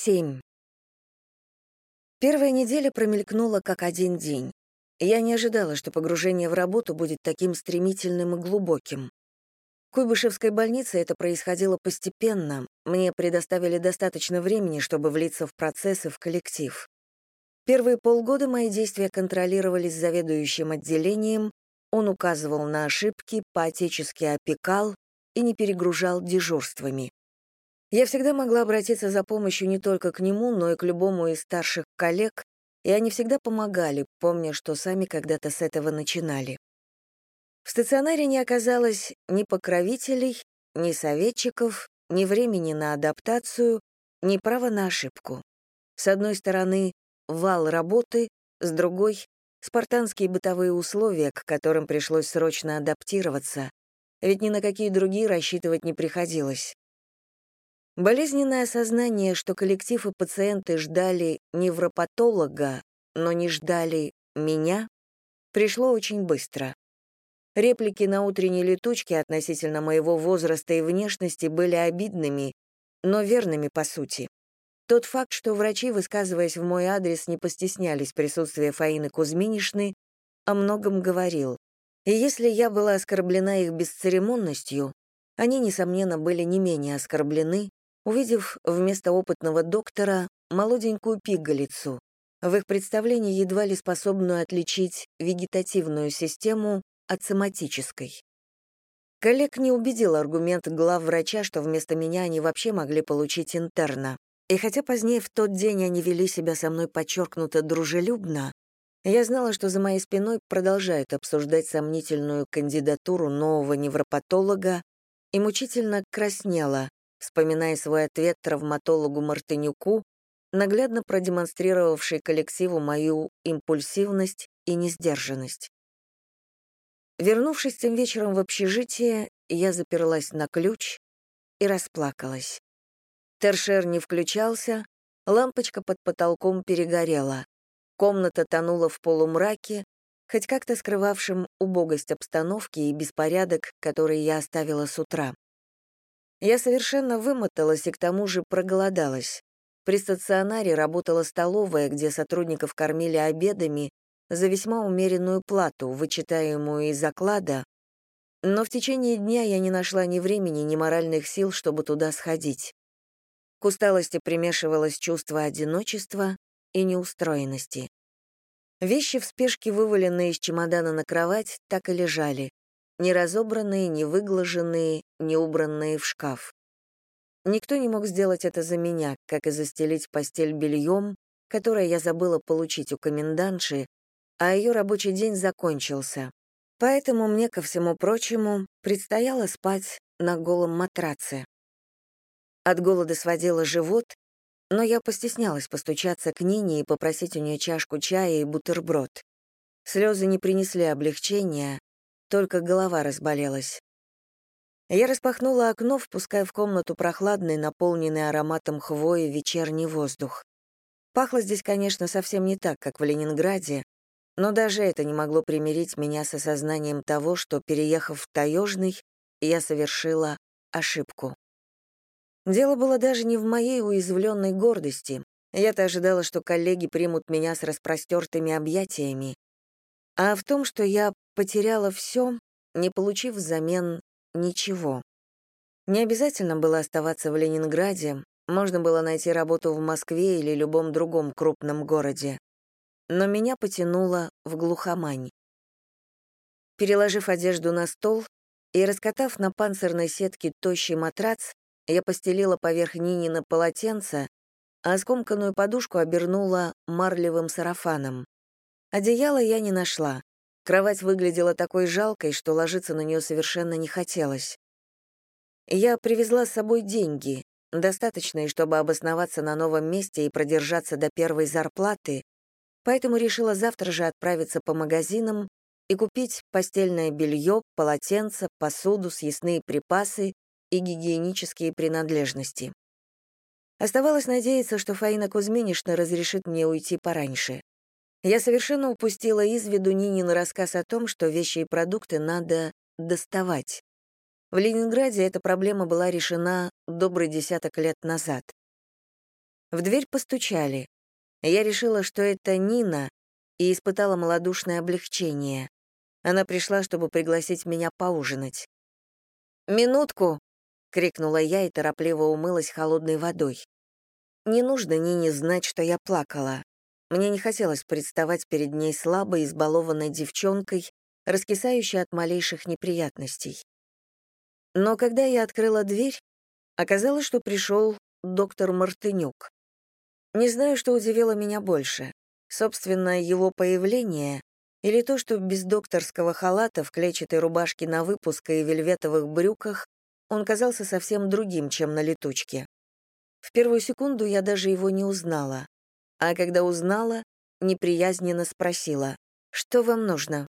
7. Первая неделя промелькнула как один день. Я не ожидала, что погружение в работу будет таким стремительным и глубоким. В Куйбышевской больнице это происходило постепенно, мне предоставили достаточно времени, чтобы влиться в процесс и в коллектив. Первые полгода мои действия контролировались заведующим отделением, он указывал на ошибки, поотечески опекал и не перегружал дежурствами. Я всегда могла обратиться за помощью не только к нему, но и к любому из старших коллег, и они всегда помогали, помня, что сами когда-то с этого начинали. В стационаре не оказалось ни покровителей, ни советчиков, ни времени на адаптацию, ни права на ошибку. С одной стороны, вал работы, с другой — спартанские бытовые условия, к которым пришлось срочно адаптироваться, ведь ни на какие другие рассчитывать не приходилось. Болезненное осознание, что коллектив и пациенты ждали невропатолога, но не ждали меня, пришло очень быстро. Реплики на утренней летучке относительно моего возраста и внешности были обидными, но верными по сути. Тот факт, что врачи, высказываясь в мой адрес, не постеснялись присутствия Фаины Кузьминишны, о многом говорил. И если я была оскорблена их бесцеремонностью, они, несомненно, были не менее оскорблены, увидев вместо опытного доктора молоденькую пигалицу, в их представлении едва ли способную отличить вегетативную систему от соматической. Коллег не убедил аргумент главврача, что вместо меня они вообще могли получить интерна. И хотя позднее в тот день они вели себя со мной подчеркнуто дружелюбно, я знала, что за моей спиной продолжают обсуждать сомнительную кандидатуру нового невропатолога и мучительно краснела, вспоминая свой ответ травматологу Мартынюку, наглядно продемонстрировавший коллективу мою импульсивность и несдержанность. Вернувшись тем вечером в общежитие, я заперлась на ключ и расплакалась. Тершер не включался, лампочка под потолком перегорела. Комната тонула в полумраке, хоть как-то скрывавшим убогость обстановки и беспорядок, который я оставила с утра. Я совершенно вымоталась и к тому же проголодалась. При стационаре работала столовая, где сотрудников кормили обедами за весьма умеренную плату, вычитаемую из оклада, но в течение дня я не нашла ни времени, ни моральных сил, чтобы туда сходить. К усталости примешивалось чувство одиночества и неустроенности. Вещи в спешке, вываленные из чемодана на кровать, так и лежали, не разобранные, не выглаженные, не убранные в шкаф. Никто не мог сделать это за меня, как и застелить постель бельем, которое я забыла получить у комендантши, а ее рабочий день закончился. Поэтому мне, ко всему прочему, предстояло спать на голом матраце. От голода сводила живот, но я постеснялась постучаться к Нине и попросить у нее чашку чая и бутерброд. Слезы не принесли облегчения, только голова разболелась. Я распахнула окно, впуская в комнату прохладный, наполненный ароматом хвои вечерний воздух. Пахло здесь, конечно, совсем не так, как в Ленинграде, но даже это не могло примирить меня с осознанием того, что, переехав в Таежный, я совершила ошибку. Дело было даже не в моей уязвленной гордости. Я-то ожидала, что коллеги примут меня с распростертыми объятиями, а в том, что я потеряла все, не получив взамен ничего. Не обязательно было оставаться в Ленинграде, можно было найти работу в Москве или любом другом крупном городе. Но меня потянуло в глухомань. Переложив одежду на стол и раскатав на панцирной сетке тощий матрац, я постелила поверх Нинина полотенце, а скомканную подушку обернула марлевым сарафаном. Одеяла я не нашла. Кровать выглядела такой жалкой, что ложиться на нее совершенно не хотелось. Я привезла с собой деньги, достаточные, чтобы обосноваться на новом месте и продержаться до первой зарплаты, поэтому решила завтра же отправиться по магазинам и купить постельное белье, полотенца, посуду, съестные припасы и гигиенические принадлежности. Оставалось надеяться, что Фаина Кузьминишна разрешит мне уйти пораньше. Я совершенно упустила из виду Нинин рассказ о том, что вещи и продукты надо доставать. В Ленинграде эта проблема была решена добрый десяток лет назад. В дверь постучали. Я решила, что это Нина, и испытала малодушное облегчение. Она пришла, чтобы пригласить меня поужинать. «Минутку!» — крикнула я и торопливо умылась холодной водой. Не нужно Нине знать, что я плакала. Мне не хотелось представать перед ней слабой, избалованной девчонкой, раскисающей от малейших неприятностей. Но когда я открыла дверь, оказалось, что пришел доктор Мартынюк. Не знаю, что удивило меня больше. Собственно, его появление или то, что без докторского халата, в клетчатой рубашке на выпуск и вельветовых брюках он казался совсем другим, чем на летучке. В первую секунду я даже его не узнала. А когда узнала, неприязненно спросила, «Что вам нужно?»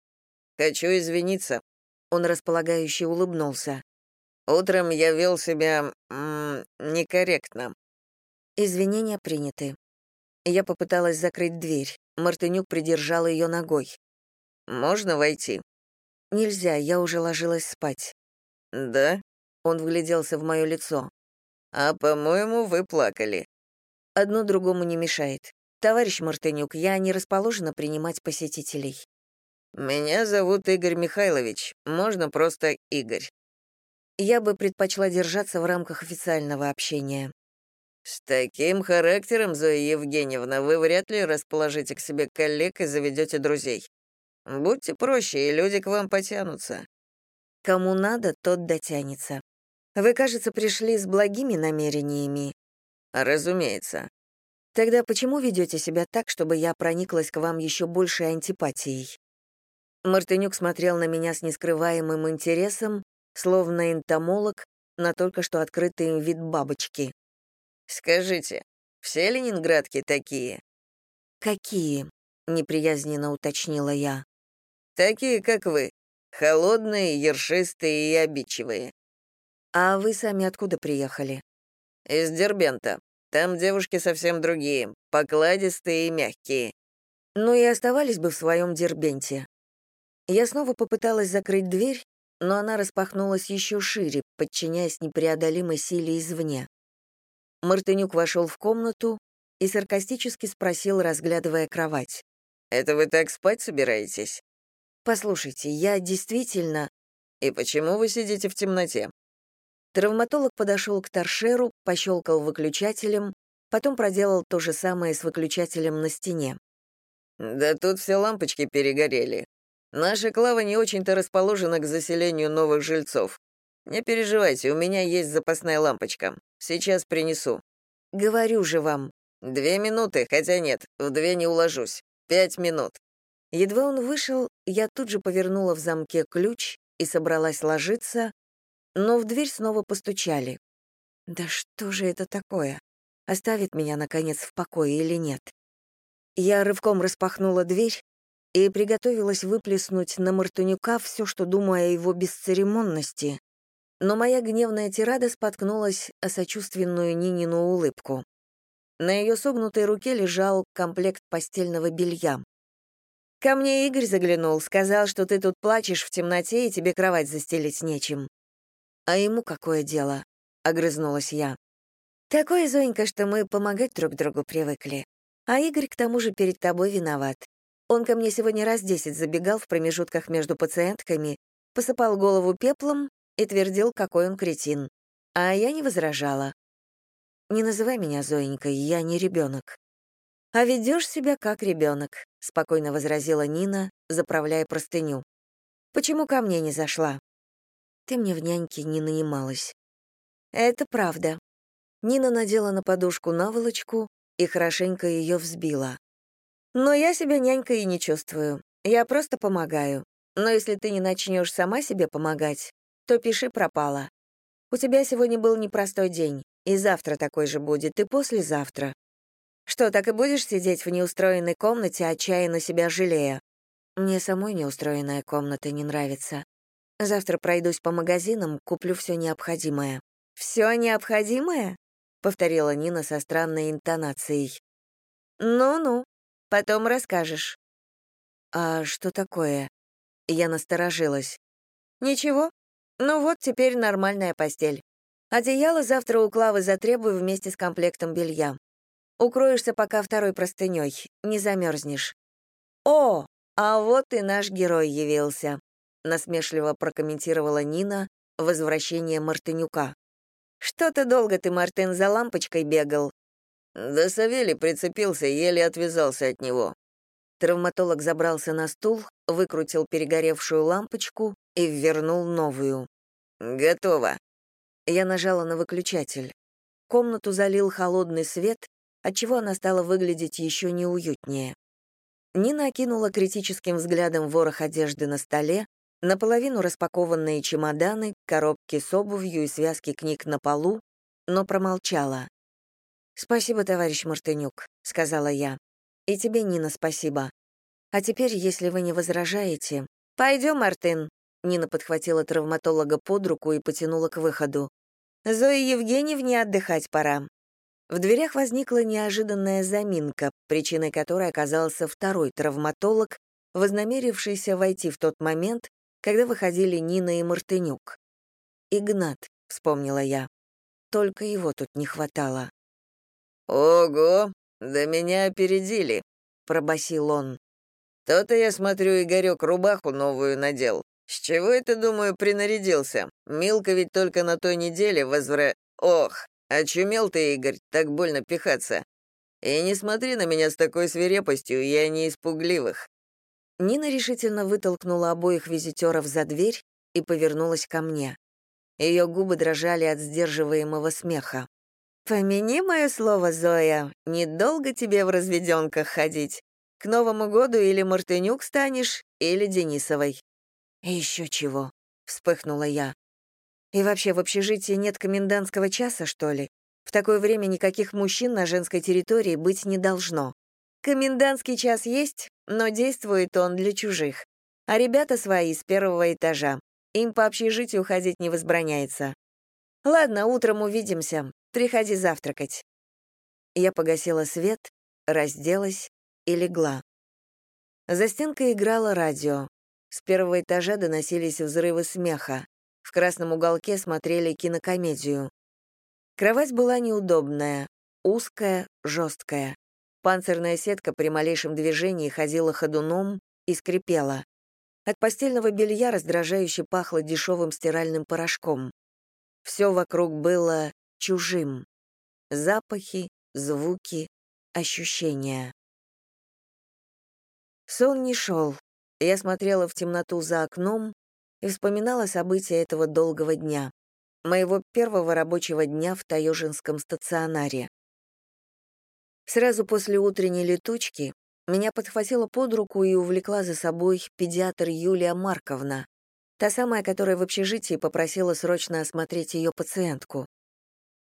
«Хочу извиниться». Он располагающе улыбнулся. «Утром я вел себя... М -м, некорректно». Извинения приняты. Я попыталась закрыть дверь. Мартынюк придержал ее ногой. «Можно войти?» «Нельзя, я уже ложилась спать». «Да?» Он вгляделся в мое лицо. «А, по-моему, вы плакали». «Одно другому не мешает. Товарищ Мартынюк, я не расположена принимать посетителей». «Меня зовут Игорь Михайлович. Можно просто Игорь». Я бы предпочла держаться в рамках официального общения. «С таким характером, Зоя Евгеньевна, вы вряд ли расположите к себе коллег и заведете друзей. Будьте проще, и люди к вам потянутся». Кому надо, тот дотянется. Вы, кажется, пришли с благими намерениями. Разумеется. Тогда почему ведете себя так, чтобы я прониклась к вам еще большей антипатией? Мартынюк смотрел на меня с нескрываемым интересом, словно энтомолог на только что открытый им вид бабочки. «Скажите, все ленинградки такие?» «Какие?» — неприязненно уточнила я. «Такие, как вы. Холодные, ершистые и обидчивые. А вы сами откуда приехали? Из Дербента. Там девушки совсем другие, покладистые и мягкие. Ну и оставались бы в своем Дербенте. Я снова попыталась закрыть дверь, но она распахнулась еще шире, подчиняясь непреодолимой силе извне. Мартынюк вошел в комнату и саркастически спросил, разглядывая кровать. «Это вы так спать собираетесь?» «Послушайте, я действительно...» «И почему вы сидите в темноте?» Травматолог подошел к торшеру, пощелкал выключателем, потом проделал то же самое с выключателем на стене. «Да тут все лампочки перегорели. Наша Клава не очень-то расположена к заселению новых жильцов. Не переживайте, у меня есть запасная лампочка. Сейчас принесу». «Говорю же вам». «Две минуты, хотя нет, в две не уложусь. Пять минут». Едва он вышел, я тут же повернула в замке ключ и собралась ложиться, но в дверь снова постучали. Да что же это такое? Оставит меня, наконец, в покое или нет? Я рывком распахнула дверь и приготовилась выплеснуть на Мартынюка все, что думаю о его бесцеремонности, но моя гневная тирада споткнулась о сочувственную Нинину улыбку. На ее согнутой руке лежал комплект постельного белья. «Ко мне Игорь заглянул, сказал, что ты тут плачешь в темноте и тебе кровать застелить нечем. «А ему какое дело?» — огрызнулась я. «Такое, Зонька, что мы помогать друг другу привыкли. А Игорь, к тому же, перед тобой виноват. Он ко мне сегодня раз десять забегал в промежутках между пациентками, посыпал голову пеплом и твердил, какой он кретин. А я не возражала. «Не называй меня Зоенькой, я не ребенок. «А ведешь себя как ребенок», — спокойно возразила Нина, заправляя простыню. «Почему ко мне не зашла?» Ты мне в няньке не нанималась. Это правда. Нина надела на подушку наволочку и хорошенько ее взбила. Но я себя нянькой и не чувствую. Я просто помогаю. Но если ты не начнешь сама себе помогать, то пиши пропало. У тебя сегодня был непростой день, и завтра такой же будет, и послезавтра. Что, так и будешь сидеть в неустроенной комнате, отчаянно себя жалея? Мне самой неустроенная комната не нравится. Завтра пройдусь по магазинам, куплю все необходимое». «Все необходимое?» — повторила Нина со странной интонацией. «Ну-ну, потом расскажешь». «А что такое?» Я насторожилась. «Ничего. Ну вот теперь нормальная постель. Одеяло завтра у Клавы затребую вместе с комплектом белья. Укроешься пока второй простыней, не замерзнешь. О, а вот и наш герой явился, насмешливо прокомментировала Нина возвращение Мартынюка. Что-то долго ты, Мартын, за лампочкой бегал. Да Савелий прицепился, еле отвязался от него. Травматолог забрался на стул, выкрутил перегоревшую лампочку и ввернул новую. «Готово». Я нажала на выключатель. Комнату залил холодный свет, отчего она стала выглядеть еще неуютнее. Нина окинула критическим взглядом ворох одежды на столе, наполовину распакованные чемоданы, коробки с обувью и связки книг на полу, но промолчала. «Спасибо, товарищ Мартынюк», — сказала я. «И тебе, Нина, спасибо. А теперь, если вы не возражаете...» «Пойдем, Мартын», — Нина подхватила травматолога под руку и потянула к выходу. «Зое Евгеньевне отдыхать пора». В дверях возникла неожиданная заминка, причиной которой оказался второй травматолог, вознамерившийся войти в тот момент, когда выходили Нина и Мартынюк. «Игнат», — вспомнила я. Только его тут не хватало. «Ого, да меня опередили», — пробасил он. «То-то я смотрю, Игорек рубаху новую надел. С чего это, думаю, принарядился? Милка ведь только на той неделе возвра... Ох, очумел ты, Игорь, так больно пихаться. И не смотри на меня с такой свирепостью, я не испугливых». Нина решительно вытолкнула обоих визитеров за дверь и повернулась ко мне. Ее губы дрожали от сдерживаемого смеха. «Помяни мое слово, Зоя, недолго тебе в разведенках ходить. К Новому году или Мартынюк станешь, или Денисовой». «И еще чего», — вспыхнула я. «И вообще в общежитии нет комендантского часа, что ли? В такое время никаких мужчин на женской территории быть не должно. Комендантский час есть, но действует он для чужих. А ребята свои с первого этажа. Им по общежитию ходить не возбраняется. Ладно, утром увидимся. Приходи завтракать». Я погасила свет, разделась и легла. За стенкой играло радио. С первого этажа доносились взрывы смеха. В красном уголке смотрели кинокомедию. Кровать была неудобная, узкая, жесткая. Панцирная сетка при малейшем движении ходила ходуном и скрипела. От постельного белья раздражающе пахло дешевым стиральным порошком. Все вокруг было чужим. Запахи, звуки, ощущения. Сон не шел. Я смотрела в темноту за окном и вспоминала события этого долгого дня, моего первого рабочего дня в Таежинском стационаре. Сразу после утренней летучки меня подхватила под руку и увлекла за собой педиатр Юлия Марковна, та самая, которая в общежитии попросила срочно осмотреть ее пациентку.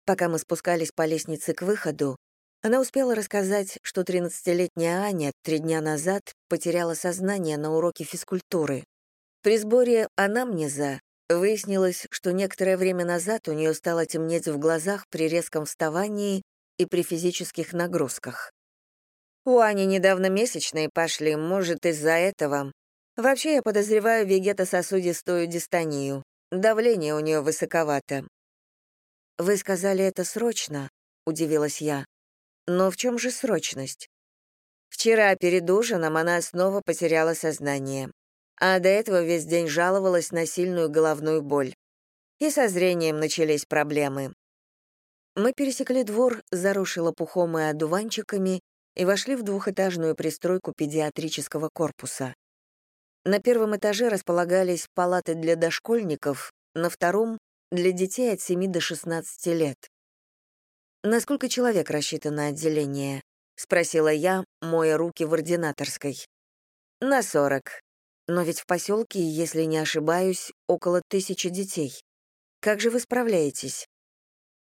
Пока мы спускались по лестнице к выходу, она успела рассказать, что 13-летняя Аня три дня назад потеряла сознание на уроке физкультуры. При сборе анамнеза выяснилось, что некоторое время назад у нее стало темнеть в глазах при резком вставании и при физических нагрузках. У Ани недавно месячные пошли, может, из-за этого. Вообще, я подозреваю вегетососудистую дистонию. Давление у нее высоковато. «Вы сказали это срочно?» — удивилась я. «Но в чем же срочность?» Вчера перед ужином она снова потеряла сознание, а до этого весь день жаловалась на сильную головную боль. И со зрением начались проблемы. Мы пересекли двор, заросший лопухом и одуванчиками, и вошли в двухэтажную пристройку педиатрического корпуса. На первом этаже располагались палаты для дошкольников, на втором для детей от 7 до 16 лет. «Насколько человек рассчитано отделение?» — спросила я, моя руки в ординаторской. «На 40. Но ведь в поселке, если не ошибаюсь, около тысячи детей. Как же вы справляетесь?»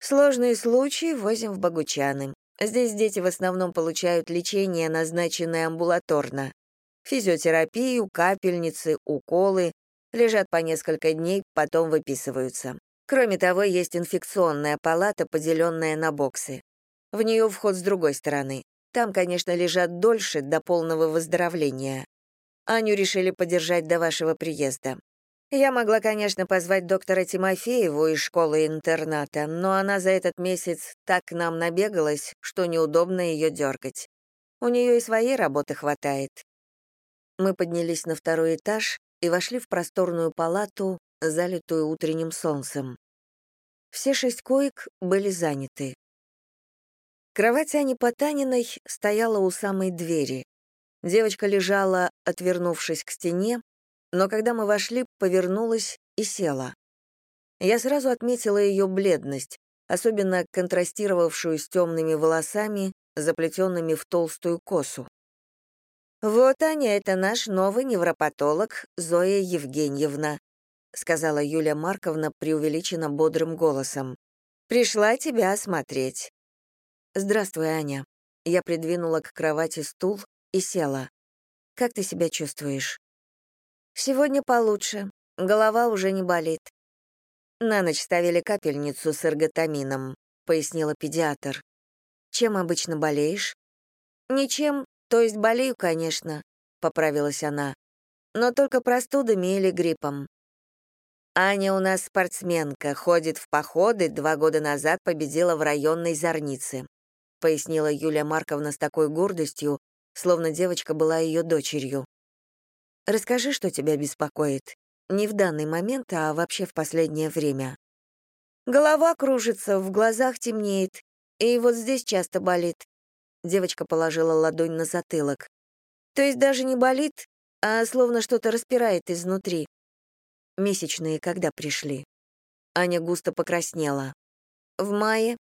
«Сложные случаи возим в Богучаны. Здесь дети в основном получают лечение, назначенное амбулаторно. Физиотерапию, капельницы, уколы. Лежат по несколько дней, потом выписываются. Кроме того, есть инфекционная палата, поделенная на боксы. В нее вход с другой стороны. Там, конечно, лежат дольше, до полного выздоровления. Аню решили подержать до вашего приезда. Я могла, конечно, позвать доктора Тимофееву из школы-интерната, но она за этот месяц так к нам набегалась, что неудобно ее дергать. У нее и своей работы хватает. Мы поднялись на второй этаж и вошли в просторную палату, залитую утренним солнцем. Все шесть коек были заняты. Кровать Ани Потаниной стояла у самой двери. Девочка лежала, отвернувшись к стене, но когда мы вошли, повернулась и села. Я сразу отметила ее бледность, особенно контрастировавшую с темными волосами, заплетенными в толстую косу. «Вот Аня, это наш новый невропатолог Зоя Евгеньевна», сказала Юлия Марковна преувеличенно бодрым голосом. «Пришла тебя осмотреть». «Здравствуй, Аня». Я придвинула к кровати стул и села. «Как ты себя чувствуешь?» Сегодня получше. Голова уже не болит. На ночь ставили капельницу с эрготамином, пояснила педиатр. Чем обычно болеешь? Ничем, то есть болею, конечно, поправилась она. Но только простудами или гриппом. Аня у нас спортсменка, ходит в походы, два года назад победила в районной зорнице, пояснила Юлия Марковна с такой гордостью, словно девочка была ее дочерью. Расскажи, что тебя беспокоит. Не в данный момент, а вообще в последнее время. Голова кружится, в глазах темнеет, и вот здесь часто болит. Девочка положила ладонь на затылок. То есть даже не болит, а словно что-то распирает изнутри. Месячные когда пришли? Аня густо покраснела. В мае.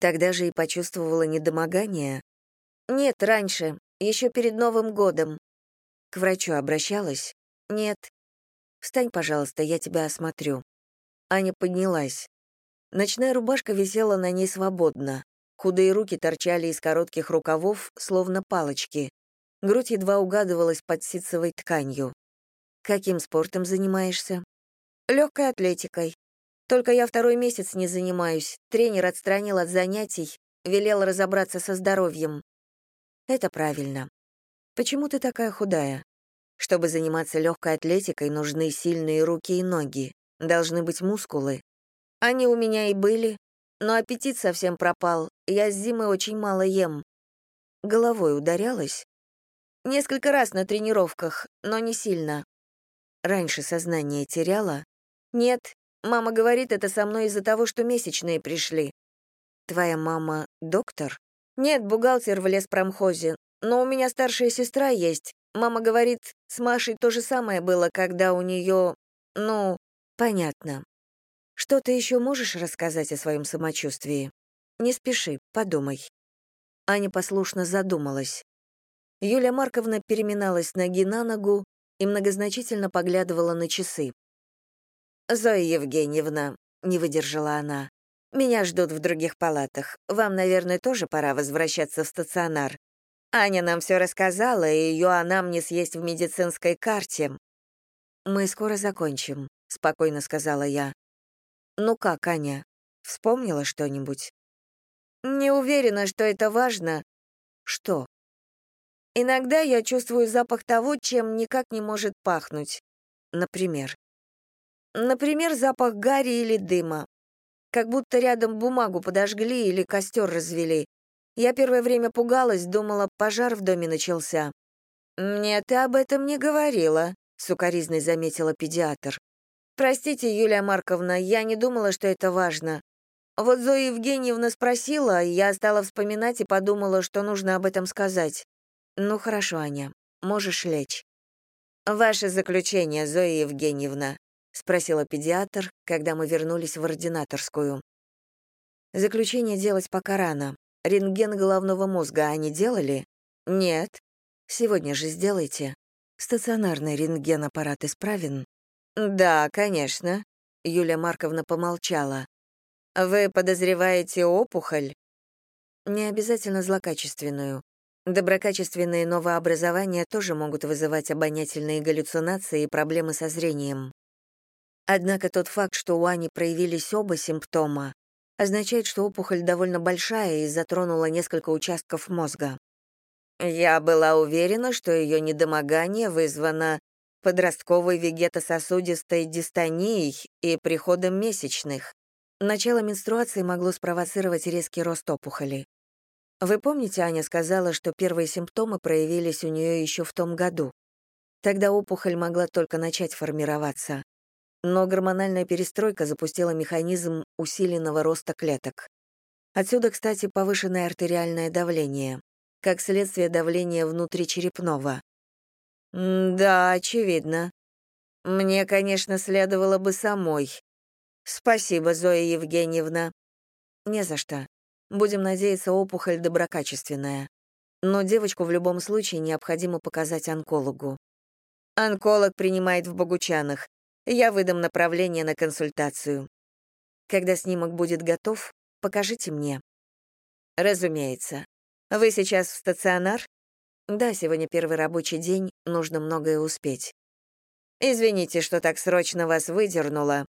Тогда же и почувствовала недомогание. Нет, раньше, еще перед Новым годом. К врачу обращалась? Нет. Встань, пожалуйста, я тебя осмотрю. Аня поднялась. Ночная рубашка висела на ней свободно. Худые руки торчали из коротких рукавов, словно палочки. Грудь едва угадывалась под ситцевой тканью. «Каким спортом занимаешься?» «Легкой атлетикой. Только я второй месяц не занимаюсь. Тренер отстранил от занятий, велел разобраться со здоровьем. Это правильно. Почему ты такая худая? Чтобы заниматься легкой атлетикой, нужны сильные руки и ноги, должны быть мускулы. Они у меня и были, но аппетит совсем пропал, я с зимы очень мало ем. Головой ударялась? Несколько раз на тренировках, но не сильно. Раньше сознание теряла? Нет, мама говорит, это со мной из-за того, что месячные пришли. Твоя мама доктор? Нет, бухгалтер в леспромхозе, но у меня старшая сестра есть. Мама говорит, с Машей то же самое было, когда у нее... Ну, понятно. Что ты еще можешь рассказать о своем самочувствии? Не спеши, подумай. Аня послушно задумалась. Юлия Марковна переминалась ноги на ногу и многозначительно поглядывала на часы. «Зоя Евгеньевна», — не выдержала она, — «меня ждут в других палатах. Вам, наверное, тоже пора возвращаться в стационар. Аня нам все рассказала, и ее анамнез есть в медицинской карте. «Мы скоро закончим», — спокойно сказала я. «Ну как, Аня, вспомнила что-нибудь?» «Не уверена, что это важно». «Что?» «Иногда я чувствую запах того, чем никак не может пахнуть. Например?» «Например, запах гари или дыма. Как будто рядом бумагу подожгли или костер развели. Я первое время пугалась, думала, пожар в доме начался. «Мне ты об этом не говорила», — сукоризной заметила педиатр. «Простите, Юлия Марковна, я не думала, что это важно. Вот Зоя Евгеньевна спросила, я стала вспоминать и подумала, что нужно об этом сказать. Ну хорошо, Аня, можешь лечь». «Ваше заключение, Зоя Евгеньевна», — спросила педиатр, когда мы вернулись в ординаторскую. «Заключение делать пока рано. Рентген головного мозга они делали? Нет. Сегодня же сделайте. Стационарный рентген-аппарат исправен? Да, конечно. Юлия Марковна помолчала. Вы подозреваете опухоль? Не обязательно злокачественную. Доброкачественные новообразования тоже могут вызывать обонятельные галлюцинации и проблемы со зрением. Однако тот факт, что у Ани проявились оба симптома, означает, что опухоль довольно большая и затронула несколько участков мозга. Я была уверена, что ее недомогание вызвано подростковой вегетососудистой дистонией и приходом месячных. Начало менструации могло спровоцировать резкий рост опухоли. Вы помните, Аня сказала, что первые симптомы проявились у нее еще в том году. Тогда опухоль могла только начать формироваться. Но гормональная перестройка запустила механизм усиленного роста клеток. Отсюда, кстати, повышенное артериальное давление, как следствие давления внутричерепного. «Да, очевидно. Мне, конечно, следовало бы самой. Спасибо, Зоя Евгеньевна». «Не за что. Будем надеяться, опухоль доброкачественная. Но девочку в любом случае необходимо показать онкологу. Онколог принимает в Богучанах. Я выдам направление на консультацию. Когда снимок будет готов, покажите мне. Разумеется. Вы сейчас в стационар? Да, сегодня первый рабочий день, нужно многое успеть. Извините, что так срочно вас выдернула.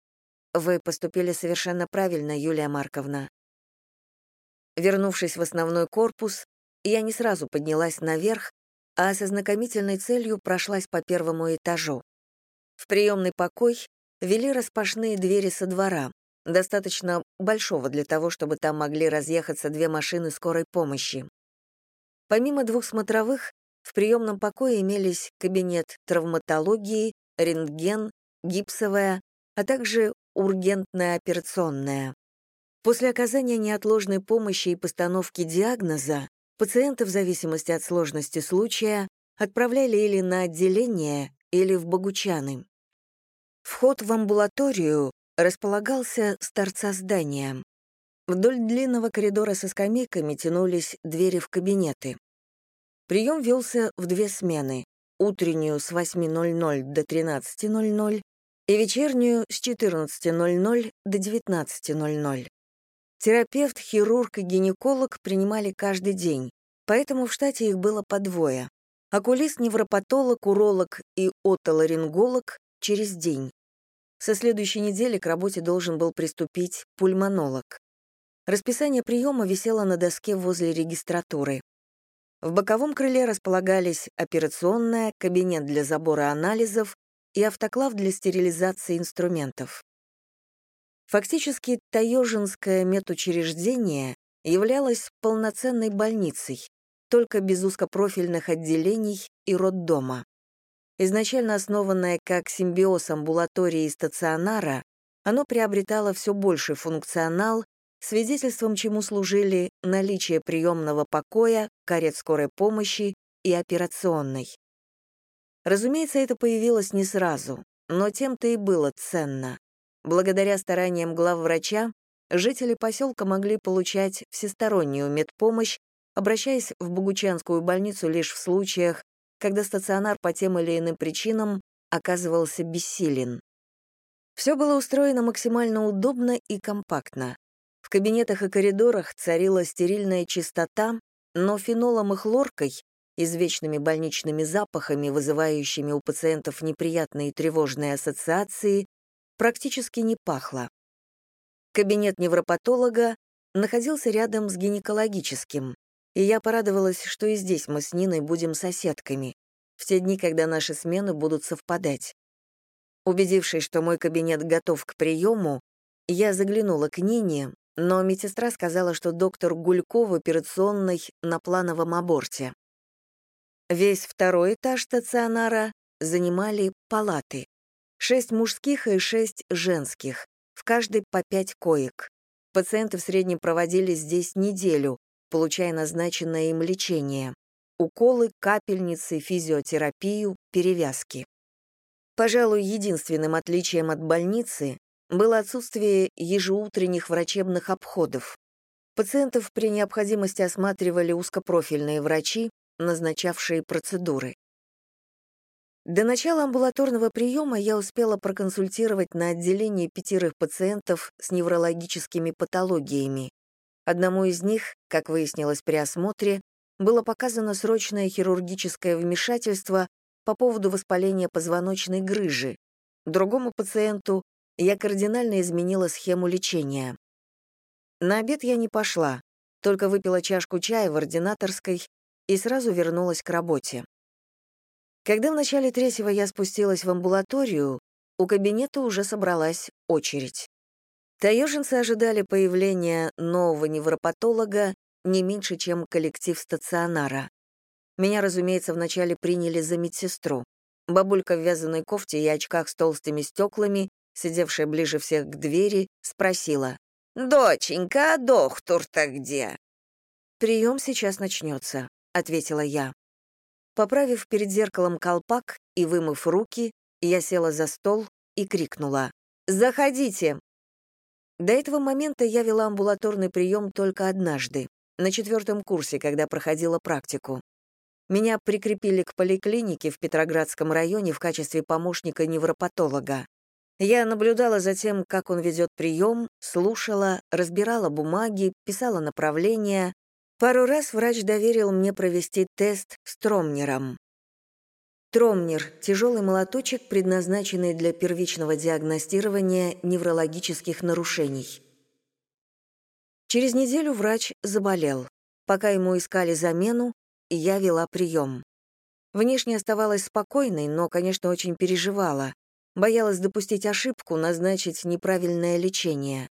Вы поступили совершенно правильно, Юлия Марковна. Вернувшись в основной корпус, я не сразу поднялась наверх, а со знакомительной целью прошлась по первому этажу. В приемный покой вели распашные двери со двора, достаточно большого для того, чтобы там могли разъехаться две машины скорой помощи. Помимо двух смотровых, в приемном покое имелись кабинет травматологии, рентген, гипсовая, а также ургентная операционная. После оказания неотложной помощи и постановки диагноза пациента в зависимости от сложности случая отправляли или на отделение, или в Богучаны. Вход в амбулаторию располагался с торца здания. Вдоль длинного коридора со скамейками тянулись двери в кабинеты. Прием велся в две смены — утреннюю с 8.00 до 13.00 и вечернюю с 14.00 до 19.00. Терапевт, хирург и гинеколог принимали каждый день, поэтому в штате их было по двое. Окулист, невропатолог, уролог и отоларинголог через день. Со следующей недели к работе должен был приступить пульмонолог. Расписание приема висело на доске возле регистратуры. В боковом крыле располагались операционная, кабинет для забора анализов и автоклав для стерилизации инструментов. Фактически, Таежинское медучреждение являлось полноценной больницей, только без узкопрофильных отделений и роддома. Изначально основанное как симбиоз амбулатории и стационара, оно приобретало все больший функционал свидетельством чему служили наличие приемного покоя, карет скорой помощи и операционной. Разумеется, это появилось не сразу, но тем-то и было ценно. Благодаря стараниям главврача жители поселка могли получать всестороннюю медпомощь, обращаясь в Богучанскую больницу лишь в случаях, когда стационар по тем или иным причинам оказывался бессилен. Все было устроено максимально удобно и компактно. В кабинетах и коридорах царила стерильная чистота, но фенолом и хлоркой, извечными больничными запахами, вызывающими у пациентов неприятные тревожные ассоциации, практически не пахло. Кабинет невропатолога находился рядом с гинекологическим, и я порадовалась, что и здесь мы с Ниной будем соседками, в те дни, когда наши смены будут совпадать. Убедившись, что мой кабинет готов к приему, я заглянула к Нине, но медсестра сказала, что доктор Гулько в операционной на плановом аборте. Весь второй этаж стационара занимали палаты. Шесть мужских и шесть женских, в каждой по пять коек. Пациенты в среднем проводили здесь неделю, получая назначенное им лечение. Уколы, капельницы, физиотерапию, перевязки. Пожалуй, единственным отличием от больницы было отсутствие ежеутренних врачебных обходов. Пациентов при необходимости осматривали узкопрофильные врачи, назначавшие процедуры. До начала амбулаторного приема я успела проконсультировать на отделении пятерых пациентов с неврологическими патологиями. Одному из них, как выяснилось при осмотре, было показано срочное хирургическое вмешательство по поводу воспаления позвоночной грыжи. Другому пациенту я кардинально изменила схему лечения. На обед я не пошла, только выпила чашку чая в ординаторской и сразу вернулась к работе. Когда в начале третьего я спустилась в амбулаторию, у кабинета уже собралась очередь. Таежинцы ожидали появления нового невропатолога не меньше, чем коллектив стационара. Меня, разумеется, вначале приняли за медсестру. Бабулька в вязаной кофте и очках с толстыми стеклами, сидевшая ближе всех к двери, спросила. «Доченька, а доктор-то где?» «Прием сейчас начнется», — ответила я. Поправив перед зеркалом колпак и вымыв руки, я села за стол и крикнула. «Заходите!» До этого момента я вела амбулаторный прием только однажды, на четвертом курсе, когда проходила практику. Меня прикрепили к поликлинике в Петроградском районе в качестве помощника невропатолога. Я наблюдала за тем, как он ведет прием, слушала, разбирала бумаги, писала направления. Пару раз врач доверил мне провести тест с тромнером. Тромнер — тяжелый молоточек, предназначенный для первичного диагностирования неврологических нарушений. Через неделю врач заболел. Пока ему искали замену, я вела прием. Внешне оставалась спокойной, но, конечно, очень переживала. Боялась допустить ошибку, назначить неправильное лечение.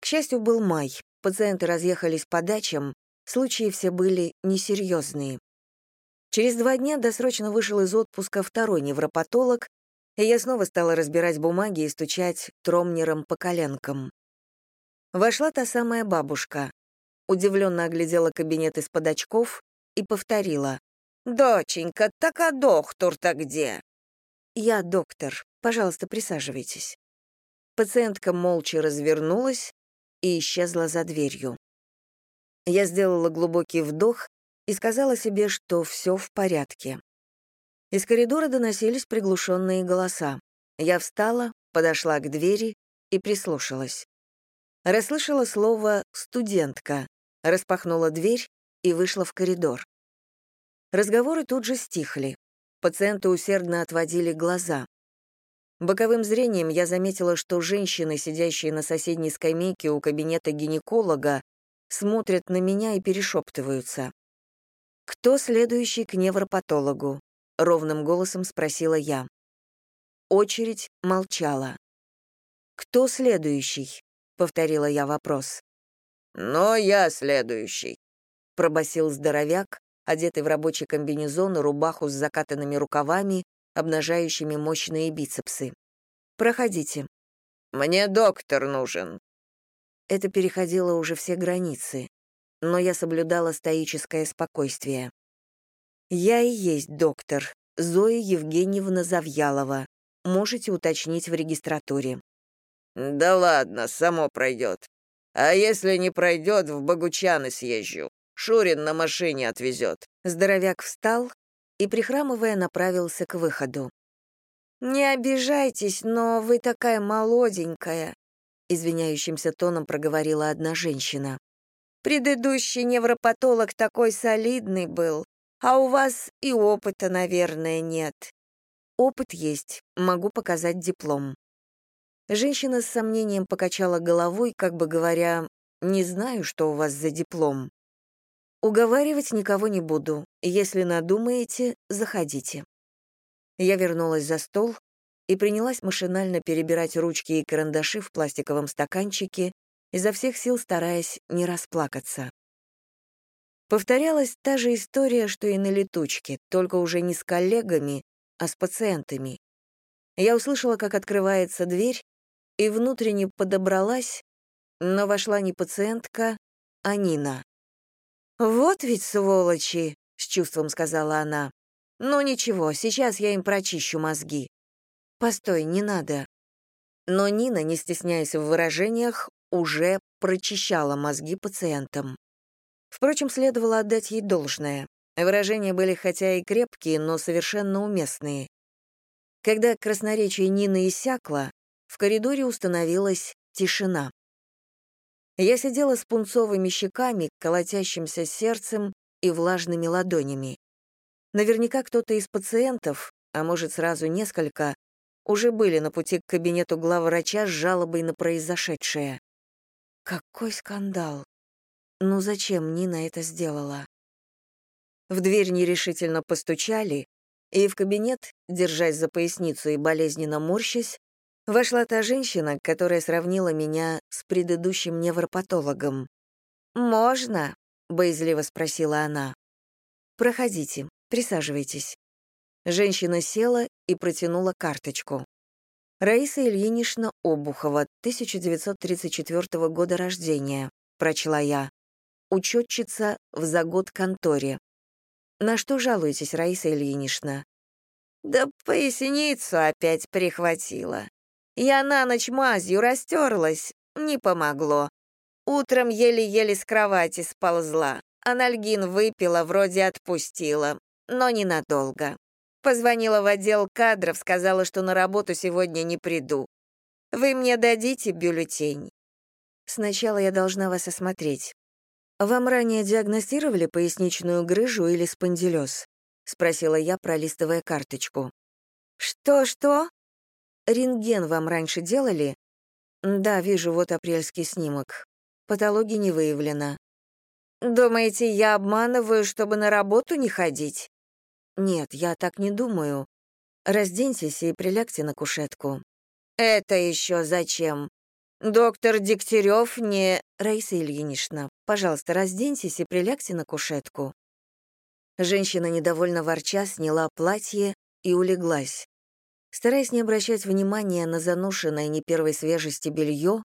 К счастью, был май, пациенты разъехались по дачам, случаи все были несерьезные. Через два дня досрочно вышел из отпуска второй невропатолог, и я снова стала разбирать бумаги и стучать тромнером по коленкам. Вошла та самая бабушка. Удивленно оглядела кабинет из-под очков и повторила. «Доченька, так а доктор-то где?» «Я доктор. Пожалуйста, присаживайтесь». Пациентка молча развернулась и исчезла за дверью. Я сделала глубокий вдох и сказала себе, что все в порядке. Из коридора доносились приглушенные голоса. Я встала, подошла к двери и прислушалась. Расслышала слово «студентка», распахнула дверь и вышла в коридор. Разговоры тут же стихли. Пациенты усердно отводили глаза. Боковым зрением я заметила, что женщины, сидящие на соседней скамейке у кабинета гинеколога, смотрят на меня и перешептываются. «Кто следующий к невропатологу?» — ровным голосом спросила я. Очередь молчала. «Кто следующий?» — повторила я вопрос. «Но я следующий», — пробасил здоровяк, одетый в рабочий комбинезон и рубаху с закатанными рукавами, обнажающими мощные бицепсы. «Проходите». «Мне доктор нужен». Это переходило уже все границы, но я соблюдала стоическое спокойствие. «Я и есть доктор, Зоя Евгеньевна Завьялова. Можете уточнить в регистратуре». «Да ладно, само пройдет. А если не пройдет, в Богучаны съезжу. Шурин на машине отвезет». Здоровяк встал и, прихрамывая, направился к выходу. «Не обижайтесь, но вы такая молоденькая», — извиняющимся тоном проговорила одна женщина. «Предыдущий невропатолог такой солидный был, а у вас и опыта, наверное, нет». «Опыт есть, могу показать диплом». Женщина с сомнением покачала головой, как бы говоря, «Не знаю, что у вас за диплом». Уговаривать никого не буду. Если надумаете, заходите. Я вернулась за стол и принялась машинально перебирать ручки и карандаши в пластиковом стаканчике, изо всех сил стараясь не расплакаться. Повторялась та же история, что и на летучке, только уже не с коллегами, а с пациентами. Я услышала, как открывается дверь, и внутренне подобралась, но вошла не пациентка, а Нина. «Вот ведь сволочи!» — с чувством сказала она. «Ну ничего, сейчас я им прочищу мозги». «Постой, не надо». Но Нина, не стесняясь в выражениях, уже прочищала мозги пациентам. Впрочем, следовало отдать ей должное. Выражения были хотя и крепкие, но совершенно уместные. Когда красноречие Нины иссякло, в коридоре установилась тишина. Я сидела с пунцовыми щеками, колотящимся сердцем и влажными ладонями. Наверняка кто-то из пациентов, а может сразу несколько, уже были на пути к кабинету главврача с жалобой на произошедшее. Какой скандал! Ну зачем Нина это сделала? В дверь нерешительно постучали, и в кабинет, держась за поясницу и болезненно морщась, вошла та женщина, которая сравнила меня с предыдущим невропатологом. «Можно?» — боязливо спросила она. «Проходите, присаживайтесь». Женщина села и протянула карточку. Раиса Ильинична Обухова, 1934 года рождения, прочла я. Учетчица в загод конторе. На что жалуетесь, Раиса Ильинична? Да поясницу опять прихватила. Я на ночь мазью растерлась, не помогло. Утром еле-еле с кровати сползла. Анальгин выпила, вроде отпустила, но ненадолго. Позвонила в отдел кадров, сказала, что на работу сегодня не приду. Вы мне дадите бюллетень? Сначала я должна вас осмотреть. Вам ранее диагностировали поясничную грыжу или спондилез? спросила я, пролистывая карточку. Что-что? Рентген вам раньше делали? Да, вижу, вот апрельский снимок. Патологии не выявлено. Думаете, я обманываю, чтобы на работу не ходить? «Нет, я так не думаю. Разденьтесь и прилягте на кушетку». «Это еще зачем? Доктор Дегтярев не...» «Раиса Ильинична, пожалуйста, разденьтесь и прилягте на кушетку». Женщина, недовольно ворча, сняла платье и улеглась. Стараясь не обращать внимания на заношенное не первой свежести белье,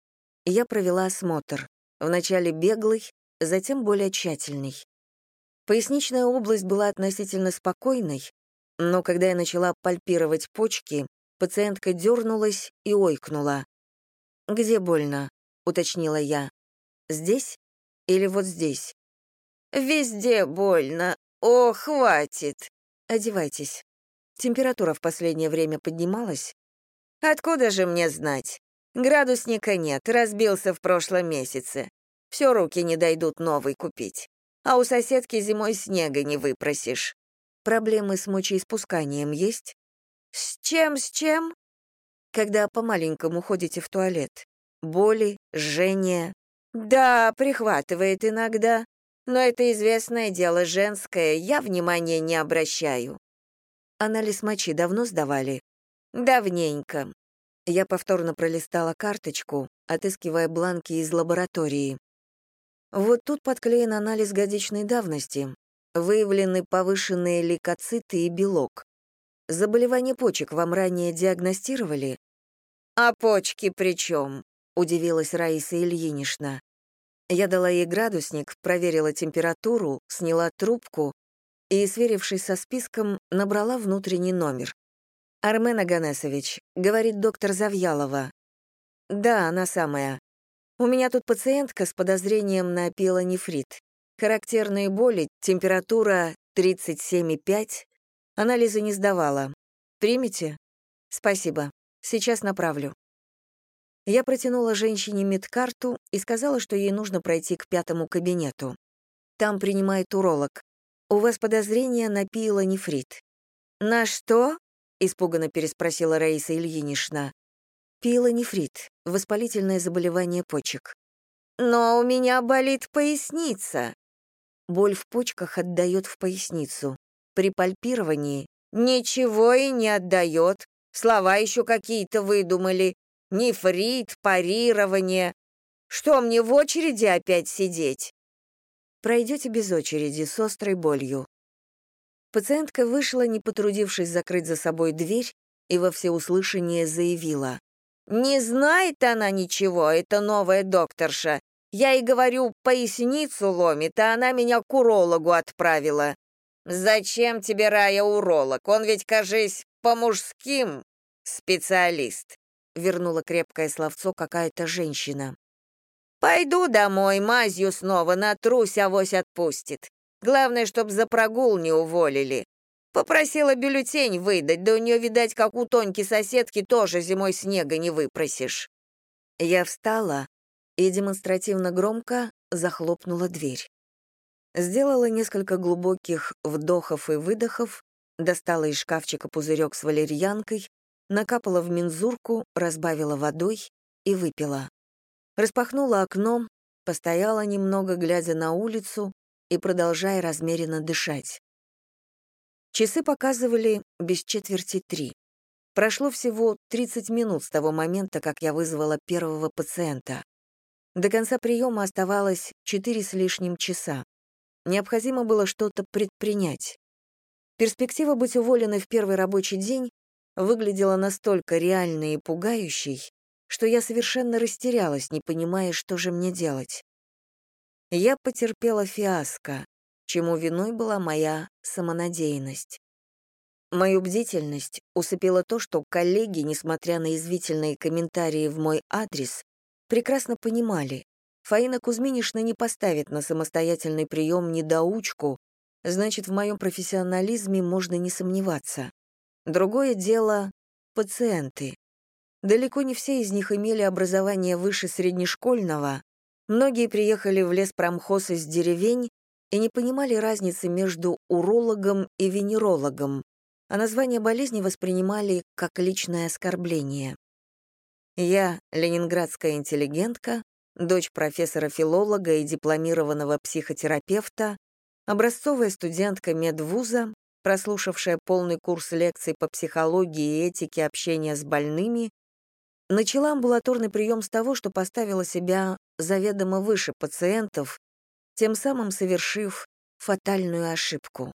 я провела осмотр, вначале беглый, затем более тщательный. Поясничная область была относительно спокойной, но когда я начала пальпировать почки, пациентка дернулась и ойкнула. «Где больно?» — уточнила я. «Здесь или вот здесь?» «Везде больно. О, хватит!» «Одевайтесь. Температура в последнее время поднималась?» «Откуда же мне знать? Градусника нет, разбился в прошлом месяце. Все руки не дойдут новый купить а у соседки зимой снега не выпросишь. Проблемы с мочеиспусканием есть? С чем, с чем? Когда по-маленькому ходите в туалет. Боли, жжение. Да, прихватывает иногда. Но это известное дело женское, я внимания не обращаю. Анализ мочи давно сдавали? Давненько. Я повторно пролистала карточку, отыскивая бланки из лаборатории. Вот тут подклеен анализ годичной давности. Выявлены повышенные лейкоциты и белок. Заболевание почек вам ранее диагностировали? «А почки при чем?» — удивилась Раиса Ильинична. Я дала ей градусник, проверила температуру, сняла трубку и, сверившись со списком, набрала внутренний номер. «Армен Аганесович», — говорит доктор Завьялова. «Да, она самая. У меня тут пациентка с подозрением на пилонефрит. Характерные боли, температура 37,5. Анализы не сдавала. Примите? Спасибо. Сейчас направлю. Я протянула женщине медкарту и сказала, что ей нужно пройти к пятому кабинету. Там принимает уролог. У вас подозрение на пилонефрит. «На что?» — испуганно переспросила Раиса Ильинична. Пилонефрит — воспалительное заболевание почек. «Но у меня болит поясница». Боль в почках отдает в поясницу. При пальпировании «Ничего и не отдает. Слова еще какие-то выдумали. Нефрит, парирование. Что, мне в очереди опять сидеть?» Пройдете без очереди, с острой болью. Пациентка вышла, не потрудившись закрыть за собой дверь, и во всеуслышание заявила. Не знает она ничего, это новая докторша. Я ей говорю, поясницу ломит, а она меня к урологу отправила. Зачем тебе, Рая, уролог? Он ведь, кажись, по мужским специалист. Вернула крепкое словцо какая-то женщина. Пойду домой, мазью снова натрусь, авось отпустит. Главное, чтоб за прогул не уволили. Попросила бюллетень выдать, да у нее, видать, как у Тоньки соседки, тоже зимой снега не выпросишь. Я встала и демонстративно громко захлопнула дверь. Сделала несколько глубоких вдохов и выдохов, достала из шкафчика пузырек с валерьянкой, накапала в мензурку, разбавила водой и выпила. Распахнула окно, постояла немного, глядя на улицу и продолжая размеренно дышать. Часы показывали без четверти три. Прошло всего 30 минут с того момента, как я вызвала первого пациента. До конца приема оставалось 4 с лишним часа. Необходимо было что-то предпринять. Перспектива быть уволенной в первый рабочий день выглядела настолько реальной и пугающей, что я совершенно растерялась, не понимая, что же мне делать. Я потерпела фиаско, чему виной была моя самонадеянность. Мою бдительность усыпило то, что коллеги, несмотря на извительные комментарии в мой адрес, прекрасно понимали, Фаина Кузьминишна не поставит на самостоятельный прием недоучку, значит, в моем профессионализме можно не сомневаться. Другое дело — пациенты. Далеко не все из них имели образование выше среднешкольного, многие приехали в леспромхоз из деревень и не понимали разницы между урологом и венерологом, а название болезни воспринимали как личное оскорбление. Я, ленинградская интеллигентка, дочь профессора-филолога и дипломированного психотерапевта, образцовая студентка медвуза, прослушавшая полный курс лекций по психологии и этике общения с больными, начала амбулаторный прием с того, что поставила себя заведомо выше пациентов, тем самым совершив фатальную ошибку.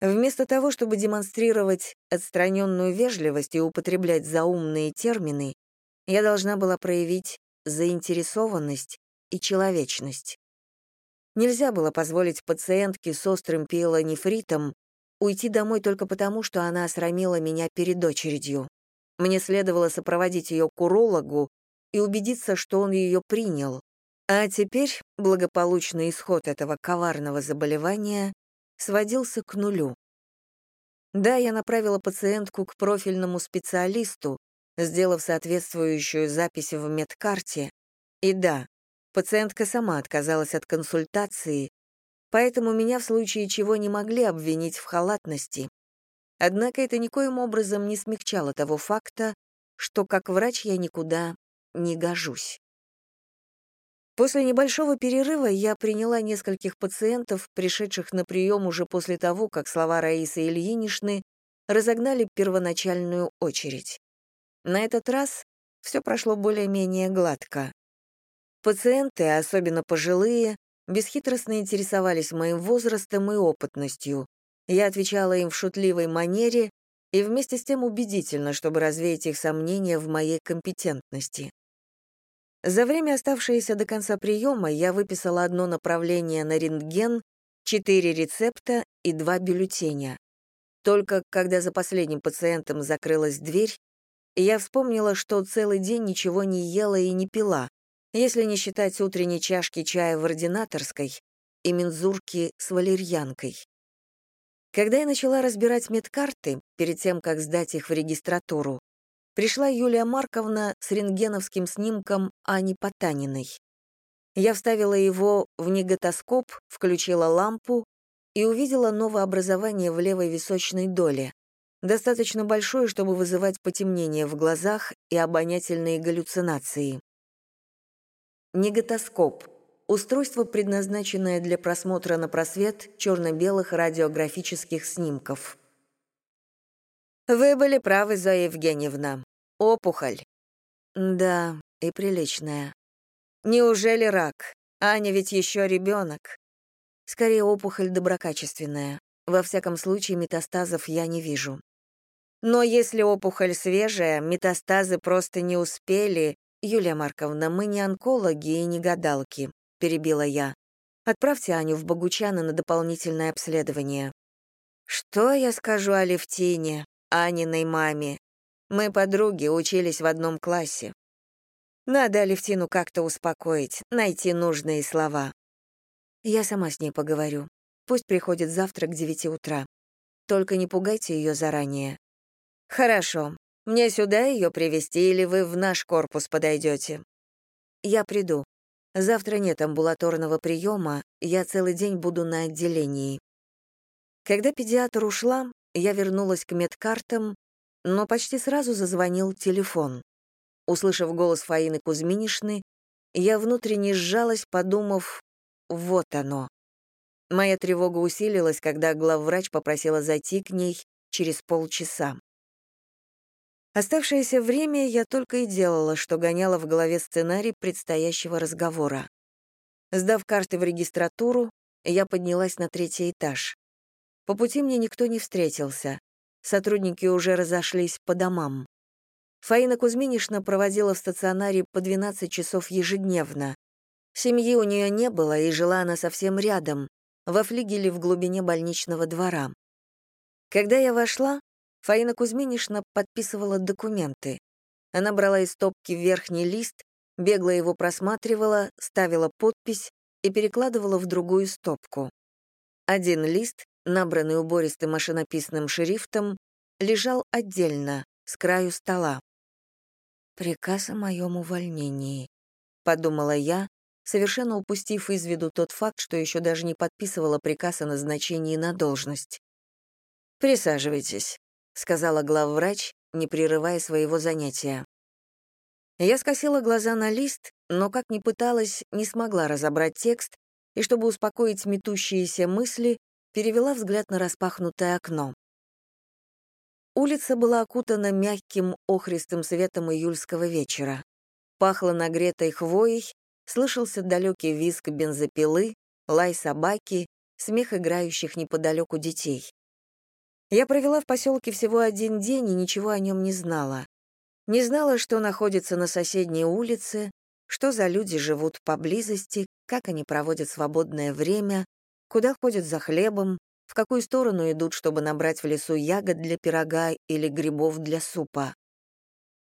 Вместо того, чтобы демонстрировать отстраненную вежливость и употреблять заумные термины, я должна была проявить заинтересованность и человечность. Нельзя было позволить пациентке с острым пиелонефритом уйти домой только потому, что она осрамила меня перед очередью. Мне следовало сопроводить ее к урологу и убедиться, что он ее принял. А теперь благополучный исход этого коварного заболевания сводился к нулю. Да, я направила пациентку к профильному специалисту, сделав соответствующую запись в медкарте, и да, пациентка сама отказалась от консультации, поэтому меня в случае чего не могли обвинить в халатности. Однако это никоим образом не смягчало того факта, что как врач я никуда не гожусь. После небольшого перерыва я приняла нескольких пациентов, пришедших на прием уже после того, как слова Раисы Ильиничны разогнали первоначальную очередь. На этот раз все прошло более-менее гладко. Пациенты, особенно пожилые, бесхитростно интересовались моим возрастом и опытностью. Я отвечала им в шутливой манере и вместе с тем убедительно, чтобы развеять их сомнения в моей компетентности. За время, оставшееся до конца приема, я выписала одно направление на рентген, четыре рецепта и два бюллетеня. Только когда за последним пациентом закрылась дверь, я вспомнила, что целый день ничего не ела и не пила, если не считать утренней чашки чая в ординаторской и мензурки с валерьянкой. Когда я начала разбирать медкарты, перед тем, как сдать их в регистратуру, пришла Юлия Марковна с рентгеновским снимком Ани Потаниной. Я вставила его в неготоскоп, включила лампу и увидела новообразование в левой височной доле, достаточно большое, чтобы вызывать потемнение в глазах и обонятельные галлюцинации. Неготоскоп — устройство, предназначенное для просмотра на просвет черно-белых радиографических снимков. «Вы были правы, Зоя Евгеньевна. Опухоль». «Да, и приличная». «Неужели рак? Аня ведь еще ребенок». «Скорее, опухоль доброкачественная. Во всяком случае, метастазов я не вижу». «Но если опухоль свежая, метастазы просто не успели...» «Юлия Марковна, мы не онкологи и не гадалки», — перебила я. «Отправьте Аню в Богучаны на дополнительное обследование». «Что я скажу о Левтине?» Аниной маме. Мы подруги, учились в одном классе. Надо Алевтину как-то успокоить, найти нужные слова. Я сама с ней поговорю. Пусть приходит завтра к девяти утра. Только не пугайте ее заранее. Хорошо. Мне сюда ее привезти или вы в наш корпус подойдете? Я приду. Завтра нет амбулаторного приема, я целый день буду на отделении. Когда педиатр ушла, я вернулась к медкартам, но почти сразу зазвонил телефон. Услышав голос Фаины Кузьминишны, я внутренне сжалась, подумав, вот оно. Моя тревога усилилась, когда главврач попросила зайти к ней через полчаса. Оставшееся время я только и делала, что гоняла в голове сценарий предстоящего разговора. Сдав карты в регистратуру, я поднялась на третий этаж. По пути мне никто не встретился. Сотрудники уже разошлись по домам. Фаина Кузьминишна проводила в стационаре по 12 часов ежедневно. Семьи у нее не было, и жила она совсем рядом, во флигеле в глубине больничного двора. Когда я вошла, Фаина Кузьминишна подписывала документы. Она брала из стопки верхний лист, бегло его просматривала, ставила подпись и перекладывала в другую стопку. Один лист, набранный убористым машинописным шрифтом, лежал отдельно, с краю стола. «Приказ о моем увольнении», — подумала я, совершенно упустив из виду тот факт, что еще даже не подписывала приказ о назначении на должность. «Присаживайтесь», — сказала главврач, не прерывая своего занятия. Я скосила глаза на лист, но, как ни пыталась, не смогла разобрать текст, и, чтобы успокоить метущиеся мысли, перевела взгляд на распахнутое окно. Улица была окутана мягким охристым светом июльского вечера. Пахло нагретой хвоей, слышался далекий визг бензопилы, лай собаки, смех играющих неподалеку детей. Я провела в поселке всего один день и ничего о нем не знала. Не знала, что находится на соседней улице, что за люди живут поблизости, как они проводят свободное время, куда ходят за хлебом, в какую сторону идут, чтобы набрать в лесу ягод для пирога или грибов для супа.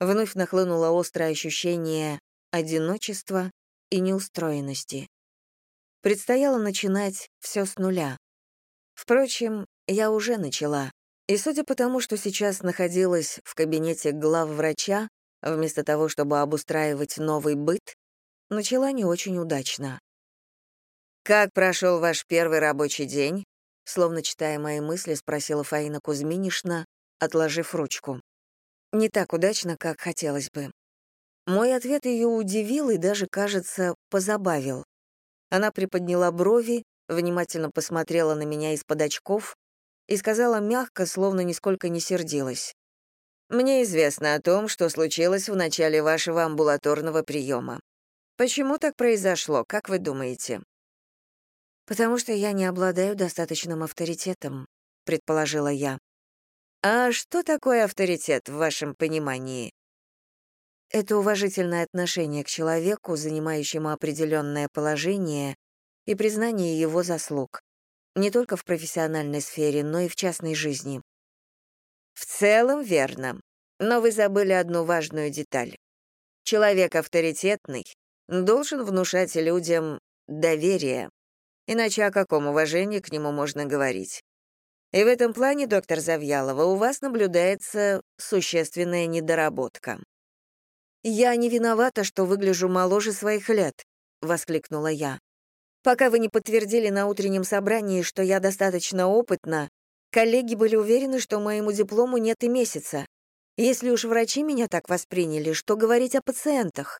Вновь нахлынуло острое ощущение одиночества и неустроенности. Предстояло начинать все с нуля. Впрочем, я уже начала. И судя по тому, что сейчас находилась в кабинете главврача, вместо того, чтобы обустраивать новый быт, начала не очень удачно. «Как прошел ваш первый рабочий день?» Словно читая мои мысли, спросила Фаина Кузьминишна, отложив ручку. Не так удачно, как хотелось бы. Мой ответ ее удивил и даже, кажется, позабавил. Она приподняла брови, внимательно посмотрела на меня из-под очков и сказала мягко, словно нисколько не сердилась. «Мне известно о том, что случилось в начале вашего амбулаторного приема. Почему так произошло, как вы думаете?» «Потому что я не обладаю достаточным авторитетом», — предположила я. «А что такое авторитет в вашем понимании?» Это уважительное отношение к человеку, занимающему определенное положение, и признание его заслуг не только в профессиональной сфере, но и в частной жизни. В целом верно. Но вы забыли одну важную деталь. Человек авторитетный должен внушать людям доверие. Иначе о каком уважении к нему можно говорить? И в этом плане, доктор Завьялова, у вас наблюдается существенная недоработка. «Я не виновата, что выгляжу моложе своих лет», — воскликнула я. Пока вы не подтвердили на утреннем собрании, что я достаточно опытна, коллеги были уверены, что моему диплому нет и месяца. Если уж врачи меня так восприняли, что говорить о пациентах?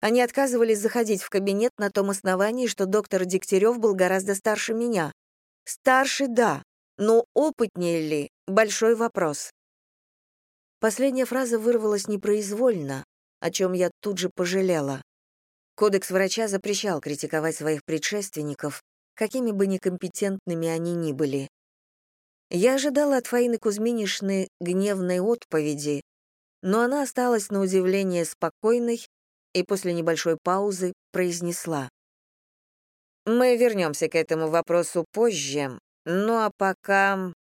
Они отказывались заходить в кабинет на том основании, что доктор Дегтярев был гораздо старше меня. Старше — да, но опытнее ли — большой вопрос. Последняя фраза вырвалась непроизвольно, о чем я тут же пожалела. Кодекс врача запрещал критиковать своих предшественников, какими бы некомпетентными они ни были. Я ожидала от Фаины Кузьминишны гневной отповеди, но она осталась на удивление спокойной и после небольшой паузы произнесла. «Мы вернемся к этому вопросу позже, ну а пока...»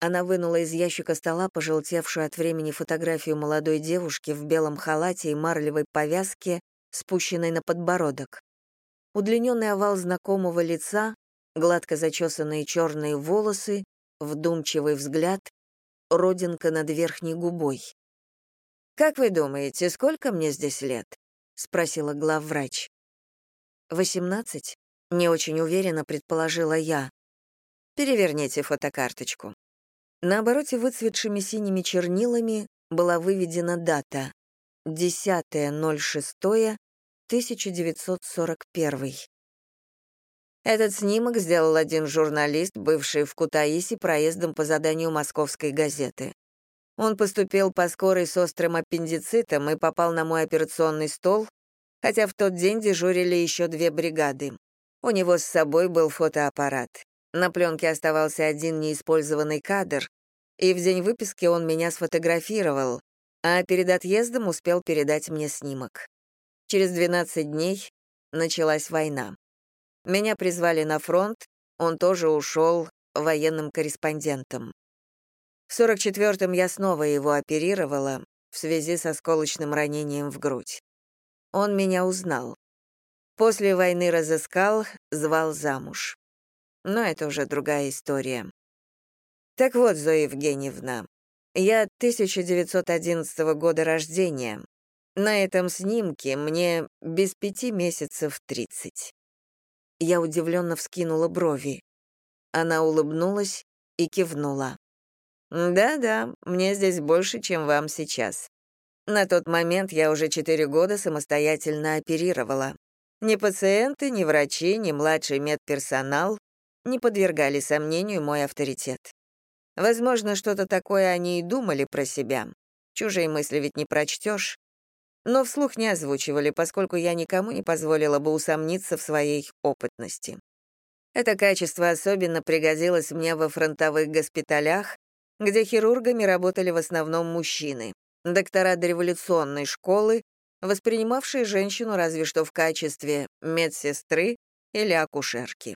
Она вынула из ящика стола пожелтевшую от времени фотографию молодой девушки в белом халате и марлевой повязке спущенной на подбородок. Удлиненный овал знакомого лица, гладко зачесанные черные волосы, вдумчивый взгляд, родинка над верхней губой. «Как вы думаете, сколько мне здесь лет?» — спросила главврач. «Восемнадцать?» — не очень уверенно предположила я. «Переверните фотокарточку». На обороте выцветшими синими чернилами была выведена дата 10.06.1941. Этот снимок сделал один журналист, бывший в Кутаиси проездом по заданию московской газеты. Он поступил по скорой с острым аппендицитом и попал на мой операционный стол, хотя в тот день дежурили еще две бригады. У него с собой был фотоаппарат. На пленке оставался один неиспользованный кадр, и в день выписки он меня сфотографировал, а перед отъездом успел передать мне снимок. Через 12 дней началась война. Меня призвали на фронт, он тоже ушел военным корреспондентом. В 44-м я снова его оперировала в связи с осколочным ранением в грудь. Он меня узнал. После войны разыскал, звал замуж. Но это уже другая история. Так вот, Зоя Евгеньевна, я 1911 года рождения. На этом снимке мне без пяти месяцев 30. Я удивленно вскинула брови. Она улыбнулась и кивнула. «Да-да, мне здесь больше, чем вам сейчас. На тот момент я уже четыре года самостоятельно оперировала. Ни пациенты, ни врачи, ни младший медперсонал не подвергали сомнению мой авторитет. Возможно, что-то такое они и думали про себя. Чужие мысли ведь не прочтешь но вслух не озвучивали, поскольку я никому не позволила бы усомниться в своей опытности. Это качество особенно пригодилось мне во фронтовых госпиталях, где хирургами работали в основном мужчины, доктора дореволюционной школы, воспринимавшие женщину разве что в качестве медсестры или акушерки.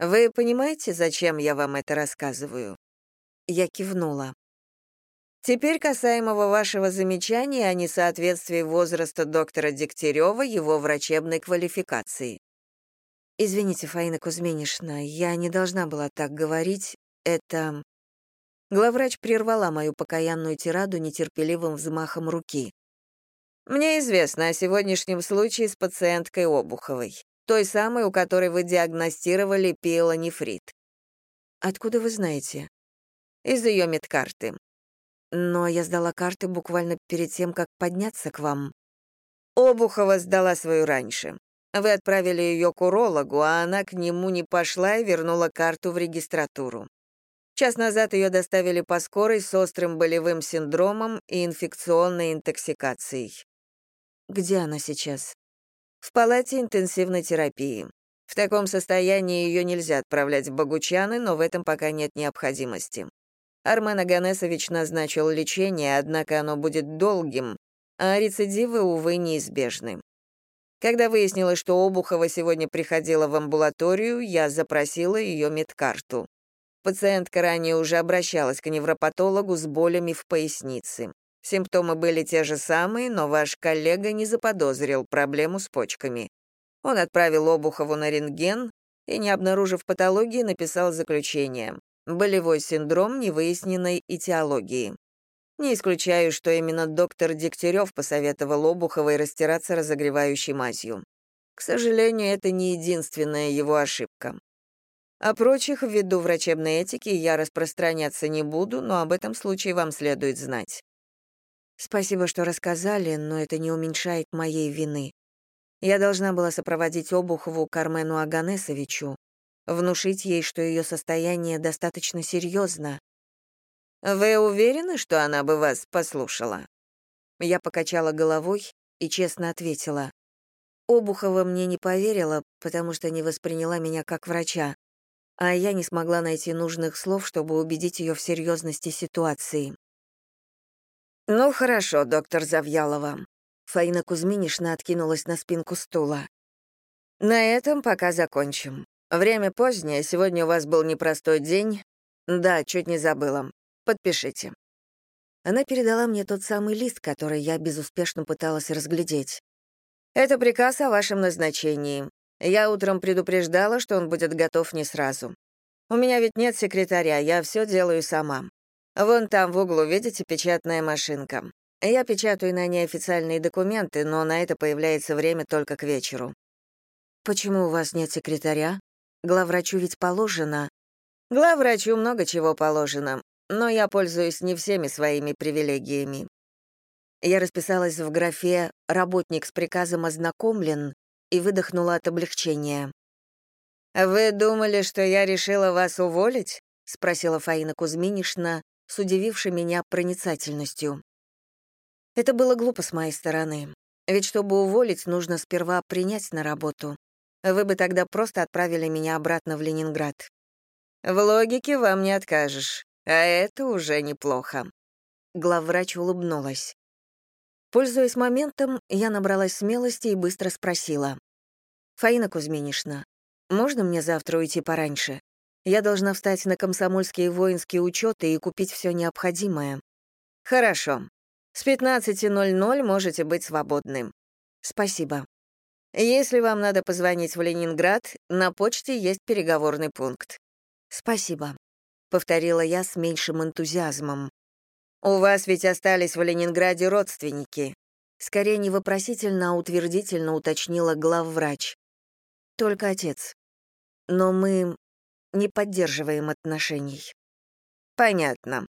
Вы понимаете, зачем я вам это рассказываю? Я кивнула. Теперь касаемого вашего замечания о несоответствии возраста доктора Дегтярева его врачебной квалификации. Извините, Фаина Кузьминишна, я не должна была так говорить. Это... Главврач прервала мою покаянную тираду нетерпеливым взмахом руки. Мне известно о сегодняшнем случае с пациенткой Обуховой, той самой, у которой вы диагностировали пиелонефрит. Откуда вы знаете? Из ее медкарты. Но я сдала карты буквально перед тем, как подняться к вам. Обухова сдала свою раньше. Вы отправили ее к урологу, а она к нему не пошла и вернула карту в регистратуру. Час назад ее доставили по скорой с острым болевым синдромом и инфекционной интоксикацией. Где она сейчас? В палате интенсивной терапии. В таком состоянии ее нельзя отправлять в Богучаны, но в этом пока нет необходимости. Армен Аганесович назначил лечение, однако оно будет долгим, а рецидивы, увы, неизбежны. Когда выяснилось, что Обухова сегодня приходила в амбулаторию, я запросила ее медкарту. Пациентка ранее уже обращалась к невропатологу с болями в пояснице. Симптомы были те же самые, но ваш коллега не заподозрил проблему с почками. Он отправил Обухову на рентген и, не обнаружив патологии, написал заключение. Болевой синдром невыясненной этиологии. Не исключаю, что именно доктор Дегтярев посоветовал Обуховой растираться разогревающей мазью. К сожалению, это не единственная его ошибка. О прочих, ввиду врачебной этики, я распространяться не буду, но об этом случае вам следует знать. Спасибо, что рассказали, но это не уменьшает моей вины. Я должна была сопроводить Обухову к Армену Аганесовичу, внушить ей, что ее состояние достаточно серьезно. «Вы уверены, что она бы вас послушала?» Я покачала головой и честно ответила. Обухова мне не поверила, потому что не восприняла меня как врача, а я не смогла найти нужных слов, чтобы убедить ее в серьезности ситуации. «Ну хорошо, доктор Завьялова». Фаина Кузьминишна откинулась на спинку стула. «На этом пока закончим. Время позднее, сегодня у вас был непростой день. Да, чуть не забыла. Подпишите». Она передала мне тот самый лист, который я безуспешно пыталась разглядеть. «Это приказ о вашем назначении. Я утром предупреждала, что он будет готов не сразу. У меня ведь нет секретаря, я все делаю сама. Вон там в углу, видите, печатная машинка. Я печатаю на ней официальные документы, но на это появляется время только к вечеру. «Почему у вас нет секретаря?» Главврачу ведь положено. Главврачу много чего положено, но я пользуюсь не всеми своими привилегиями. Я расписалась в графе «Работник с приказом ознакомлен» и выдохнула от облегчения. «Вы думали, что я решила вас уволить?» — спросила Фаина Кузьминишна, с удивившей меня проницательностью. Это было глупо с моей стороны. Ведь чтобы уволить, нужно сперва принять на работу. Вы бы тогда просто отправили меня обратно в Ленинград. В логике вам не откажешь, а это уже неплохо. Главврач улыбнулась. Пользуясь моментом, я набралась смелости и быстро спросила. «Фаина Кузьминишна, можно мне завтра уйти пораньше? Я должна встать на комсомольские воинские учеты и купить все необходимое». «Хорошо. С 15.00 можете быть свободным». «Спасибо. Если вам надо позвонить в Ленинград, на почте есть переговорный пункт». «Спасибо», — повторила я с меньшим энтузиазмом. «У вас ведь остались в Ленинграде родственники», скорее не вопросительно, а утвердительно уточнила главврач. «Только отец. Но мы не поддерживаем отношений». «Понятно.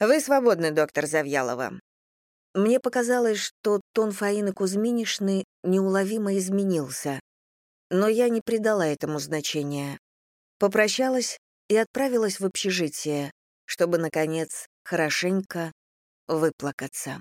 Вы свободны, доктор Завьялова». Мне показалось, что тон Фаины Кузьминишны неуловимо изменился, но я не придала этому значения. Попрощалась и отправилась в общежитие, чтобы, наконец, хорошенько выплакаться.